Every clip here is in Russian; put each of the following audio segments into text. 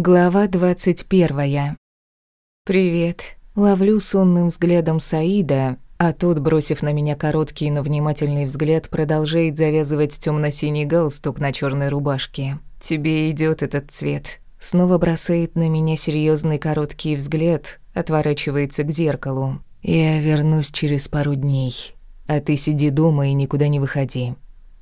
Глава двадцать первая. «Привет». Ловлю сонным взглядом Саида, а тот, бросив на меня короткий, но внимательный взгляд, продолжает завязывать темно-синий галстук на черной рубашке. «Тебе идет этот цвет». Снова бросает на меня серьезный короткий взгляд, отворачивается к зеркалу. «Я вернусь через пару дней, а ты сиди дома и никуда не выходи.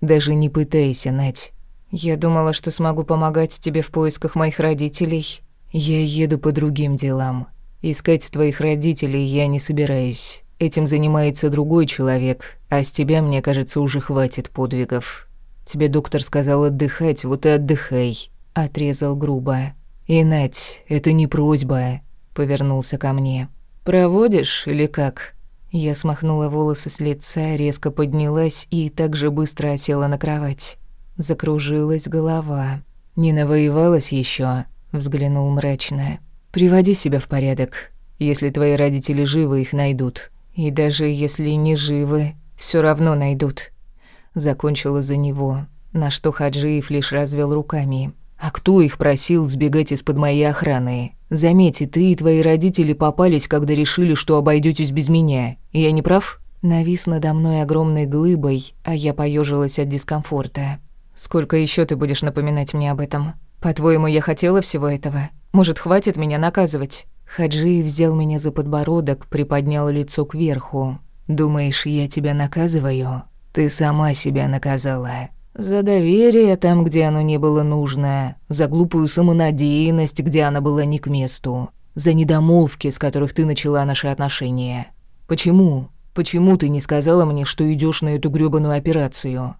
Даже не пытайся, Надь. Я думала, что смогу помогать тебе в поисках моих родителей. Я еду по другим делам. Искать твоих родителей я не собираюсь. Этим занимается другой человек, а с тебя, мне кажется, уже хватит подвигов. Тебе доктор сказал отдыхать, вот и отдыхай. Отрезал грубо. И, Надь, это не просьба. Повернулся ко мне. Проводишь или как? Я смахнула волосы с лица, резко поднялась и так же быстро осела на кровать. Закружилась голова. «Не навоевалась еще? взглянул мрачно. «Приводи себя в порядок. Если твои родители живы, их найдут. И даже если не живы, все равно найдут». Закончила за него, на что Хаджиев лишь развел руками. «А кто их просил сбегать из-под моей охраны? Заметь, ты и твои родители попались, когда решили, что обойдетесь без меня. Я не прав?» Навис надо мной огромной глыбой, а я поежилась от дискомфорта. Сколько еще ты будешь напоминать мне об этом? По-твоему, я хотела всего этого? Может, хватит меня наказывать? Хаджи взял меня за подбородок, приподнял лицо кверху. Думаешь, я тебя наказываю? Ты сама себя наказала. За доверие там, где оно не было нужно, за глупую самонадеянность, где она была не к месту, за недомолвки, с которых ты начала наши отношения. Почему? Почему ты не сказала мне, что идешь на эту грёбаную операцию?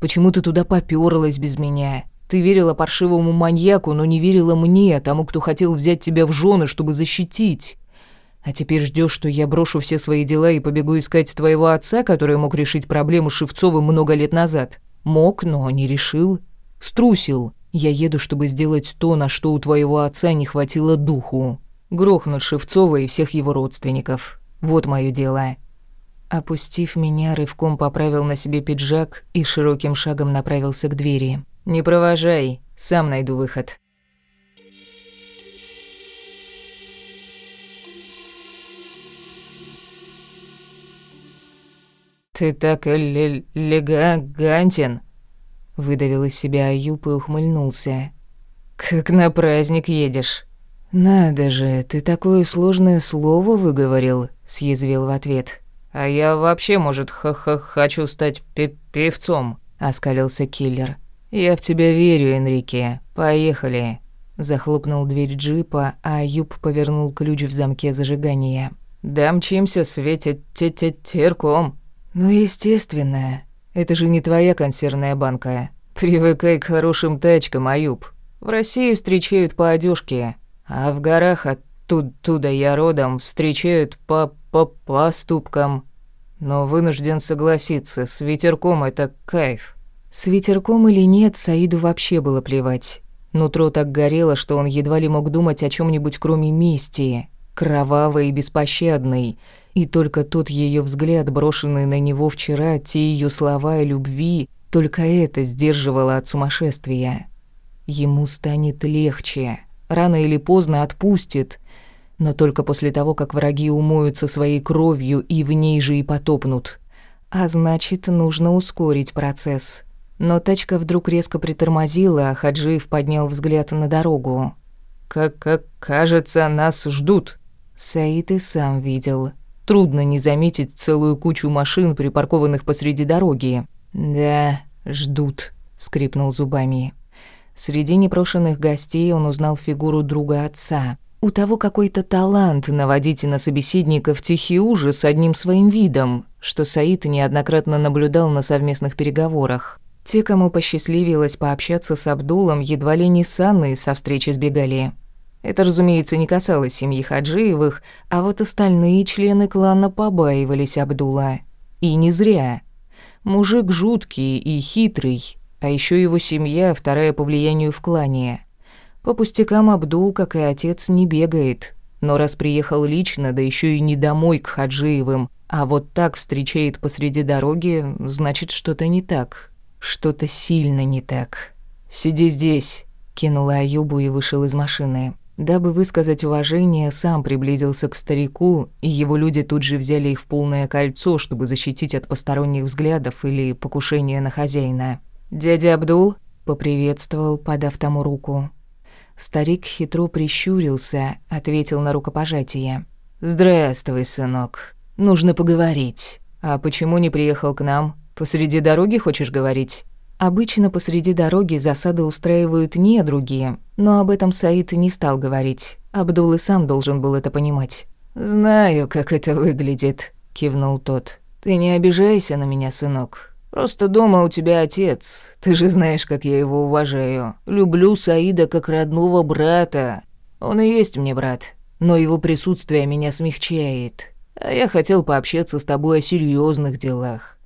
Почему ты туда попёрлась без меня? Ты верила паршивому маньяку, но не верила мне, тому, кто хотел взять тебя в жены, чтобы защитить. А теперь ждешь, что я брошу все свои дела и побегу искать твоего отца, который мог решить проблему с Шевцовым много лет назад? Мог, но не решил. Струсил. Я еду, чтобы сделать то, на что у твоего отца не хватило духу. Грохнуть Шевцова и всех его родственников. Вот моё дело. Опустив меня, рывком поправил на себе пиджак и широким шагом направился к двери. «Не провожай, сам найду выход». «Ты так элегантен», — выдавил из себя Аюб и ухмыльнулся. «Как на праздник едешь». «Надо же, ты такое сложное слово выговорил», — съязвил в ответ. «А я вообще, может, х-х хочу стать пи певцом», — оскалился киллер. «Я в тебя верю, Энрике. Поехали». Захлопнул дверь джипа, а Юб повернул ключ в замке зажигания. «Да мчимся, Свете, те-те-терком». «Ну, естественно. Это же не твоя консервная банка. Привыкай к хорошим тачкам, Аюб. В России встречают по одежке, а в горах оттуда я родом встречают по, по поступкам. Но вынужден согласиться, с ветерком это кайф. С ветерком или нет, Саиду вообще было плевать. Нутро так горело, что он едва ли мог думать о чем нибудь кроме мести, кровавой и беспощадной. И только тот ее взгляд, брошенный на него вчера, те ее слова и любви, только это сдерживало от сумасшествия. Ему станет легче, рано или поздно отпустит, но только после того, как враги умоются своей кровью и в ней же и потопнут. А значит, нужно ускорить процесс. Но тачка вдруг резко притормозила, а Хаджиев поднял взгляд на дорогу. «Как, как кажется, нас ждут». Саид и сам видел. Трудно не заметить целую кучу машин, припаркованных посреди дороги. «Да, ждут», — скрипнул зубами. Среди непрошенных гостей он узнал фигуру друга отца — у того какой-то талант наводить на собеседников тихий ужас одним своим видом, что Саид неоднократно наблюдал на совместных переговорах. Те, кому посчастливилось пообщаться с Абдулом, едва ли не с Анной со встречи сбегали. Это, разумеется, не касалось семьи Хаджиевых, а вот остальные члены клана побаивались Абдула. И не зря. Мужик жуткий и хитрый, а еще его семья, вторая по влиянию в клане – по пустякам Абдул, как и отец, не бегает. Но раз приехал лично, да еще и не домой к Хаджиевым, а вот так встречает посреди дороги, значит, что-то не так. Что-то сильно не так. «Сиди здесь», — кинула Аюбу и вышел из машины. Дабы высказать уважение, сам приблизился к старику, и его люди тут же взяли их в полное кольцо, чтобы защитить от посторонних взглядов или покушения на хозяина. «Дядя Абдул?» — поприветствовал, подав тому руку. Старик хитро прищурился, ответил на рукопожатие. «Здравствуй, сынок. Нужно поговорить. А почему не приехал к нам? Посреди дороги хочешь говорить?» Обычно посреди дороги засады устраивают не другие, но об этом Саид не стал говорить. Абдул и сам должен был это понимать. «Знаю, как это выглядит», — кивнул тот. «Ты не обижайся на меня, сынок. Просто дома у тебя отец. Ты же знаешь, как я его уважаю. Люблю Саида как родного брата. Он и есть мне брат, но его присутствие меня смягчает. А я хотел пообщаться с тобой о серьезных делах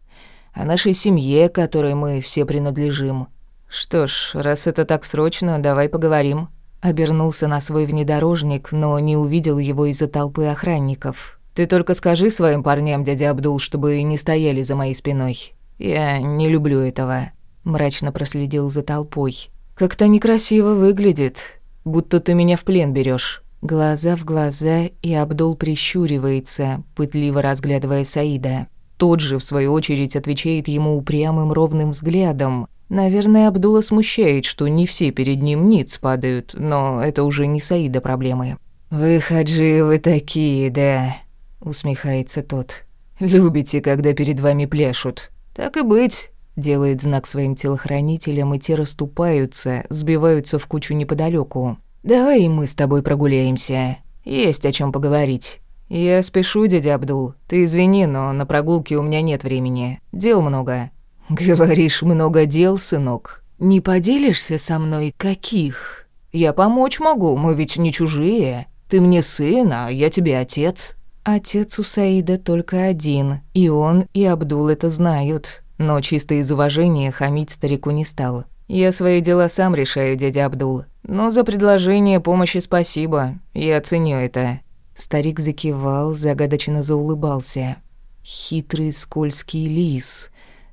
о нашей семье, которой мы все принадлежим. Что ж, раз это так срочно, давай поговорим. Обернулся на свой внедорожник, но не увидел его из-за толпы охранников. Ты только скажи своим парням, дядя Абдул, чтобы не стояли за моей спиной. Я не люблю этого. Мрачно проследил за толпой. Как-то некрасиво выглядит, будто ты меня в плен берешь. Глаза в глаза, и Абдул прищуривается, пытливо разглядывая Саида. Тот же, в свою очередь, отвечает ему упрямым ровным взглядом. Наверное, Абдула смущает, что не все перед ним ниц падают, но это уже не Саида проблемы. «Вы, хаджи, вы такие, да?» — усмехается тот. «Любите, когда перед вами пляшут. Так и быть». Делает знак своим телохранителям, и те расступаются, сбиваются в кучу неподалеку. «Давай мы с тобой прогуляемся. Есть о чем поговорить». «Я спешу, дядя Абдул. Ты извини, но на прогулке у меня нет времени. Дел много». «Говоришь, много дел, сынок. Не поделишься со мной, каких?» «Я помочь могу, мы ведь не чужие. Ты мне сын, а я тебе отец». Отец у Саида только один, и он, и Абдул это знают. Но чисто из уважения хамить старику не стал. «Я свои дела сам решаю, дядя Абдул. Но за предложение помощи спасибо. Я ценю это. Старик закивал, загадочно заулыбался. «Хитрый скользкий лис.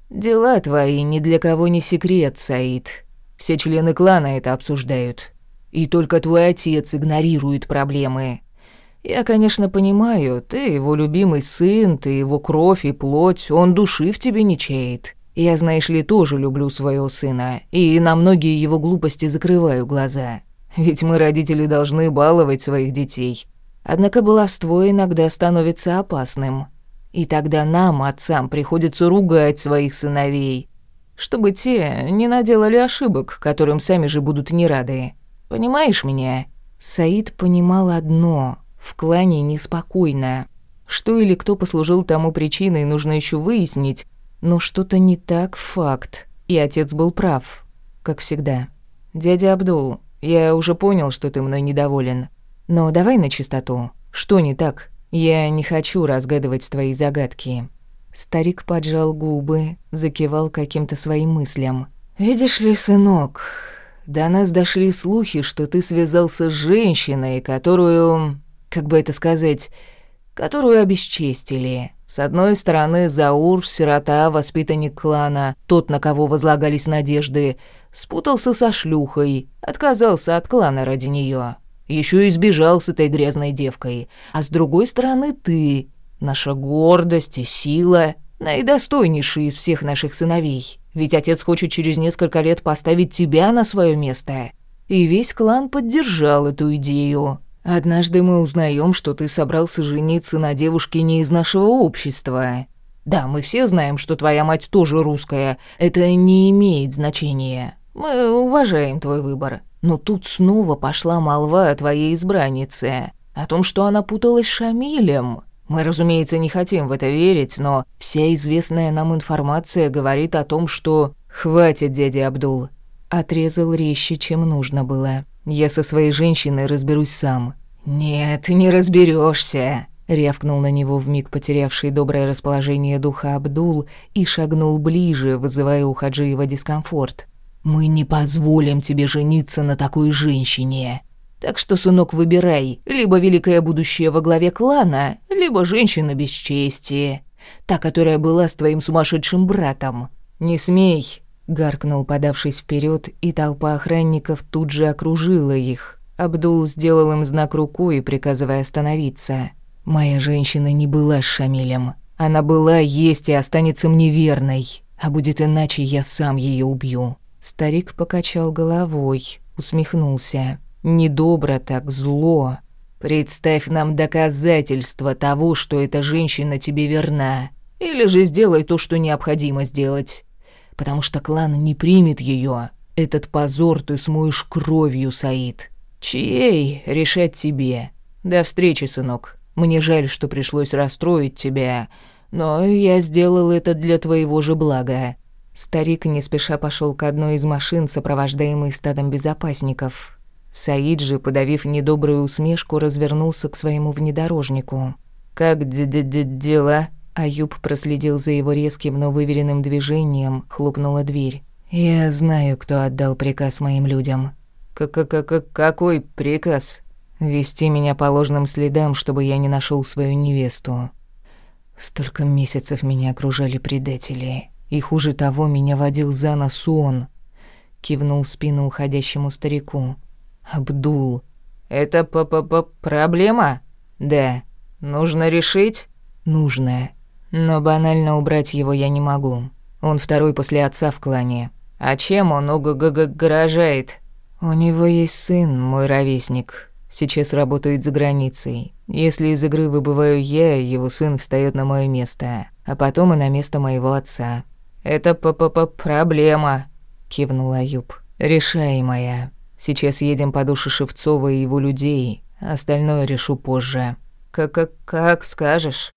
Дела твои ни для кого не секрет, Саид. Все члены клана это обсуждают. И только твой отец игнорирует проблемы. Я, конечно, понимаю, ты его любимый сын, ты его кровь и плоть, он души в тебе не чает. Я, знаешь ли, тоже люблю своего сына, и на многие его глупости закрываю глаза. Ведь мы, родители, должны баловать своих детей, Однако баловство иногда становится опасным. И тогда нам, отцам, приходится ругать своих сыновей, чтобы те не наделали ошибок, которым сами же будут не рады. Понимаешь меня? Саид понимал одно — в клане неспокойно. Что или кто послужил тому причиной, нужно еще выяснить, но что-то не так факт, и отец был прав, как всегда. «Дядя Абдул, я уже понял, что ты мной недоволен. Но давай на чистоту. Что не так? Я не хочу разгадывать твои загадки». Старик поджал губы, закивал каким-то своим мыслям. «Видишь ли, сынок, до нас дошли слухи, что ты связался с женщиной, которую, как бы это сказать, которую обесчестили. С одной стороны, Заур, сирота, воспитанник клана, тот, на кого возлагались надежды, спутался со шлюхой, отказался от клана ради нее. Еще и сбежал с этой грязной девкой. А с другой стороны ты, наша гордость и сила, наидостойнейший из всех наших сыновей. Ведь отец хочет через несколько лет поставить тебя на свое место. И весь клан поддержал эту идею. Однажды мы узнаем, что ты собрался жениться на девушке не из нашего общества. Да, мы все знаем, что твоя мать тоже русская. Это не имеет значения. Мы уважаем твой выбор. Но тут снова пошла молва о твоей избраннице, о том, что она путалась с Шамилем. Мы, разумеется, не хотим в это верить, но вся известная нам информация говорит о том, что... Хватит, дядя Абдул. Отрезал резче, чем нужно было. Я со своей женщиной разберусь сам. Нет, не разберешься. Рявкнул на него вмиг потерявший доброе расположение духа Абдул и шагнул ближе, вызывая у Хаджиева дискомфорт. Мы не позволим тебе жениться на такой женщине. Так что, сынок, выбирай, либо великое будущее во главе клана, либо женщина без чести. Та, которая была с твоим сумасшедшим братом. Не смей. гаркнул, подавшись вперед, и толпа охранников тут же окружила их. Абдул сделал им знак рукой, приказывая остановиться. «Моя женщина не была с Шамилем. Она была, есть и останется мне верной. А будет иначе, я сам ее убью». Старик покачал головой, усмехнулся. «Недобро так, зло. Представь нам доказательства того, что эта женщина тебе верна. Или же сделай то, что необходимо сделать. Потому что клан не примет ее. Этот позор ты смоешь кровью, Саид. Чьей, решать тебе. До встречи, сынок. Мне жаль, что пришлось расстроить тебя, но я сделал это для твоего же блага». Старик не спеша пошел к одной из машин, сопровождаемой стадом безопасников. Саид же, подавив недобрую усмешку, развернулся к своему внедорожнику. «Как д -д -д дела?» Аюб проследил за его резким, но выверенным движением, хлопнула дверь. «Я знаю, кто отдал приказ моим людям». К -к -к -к «Какой приказ?» «Вести меня по ложным следам, чтобы я не нашел свою невесту». Столько месяцев меня окружали предатели. И хуже того, меня водил за нос он. Кивнул спину уходящему старику. «Абдул, это п -п -п проблема?» «Да». «Нужно решить?» «Нужно. Но банально убрать его я не могу. Он второй после отца в клане. А чем он угрожает?» «У него есть сын, мой ровесник. Сейчас работает за границей. Если из игры выбываю я, его сын встает на мое место, а потом и на место моего отца». «Это п -п -п проблема», — кивнул Аюб. «Решаемая». Сейчас едем по душе Шевцова и его людей, остальное решу позже. Как, как, как скажешь.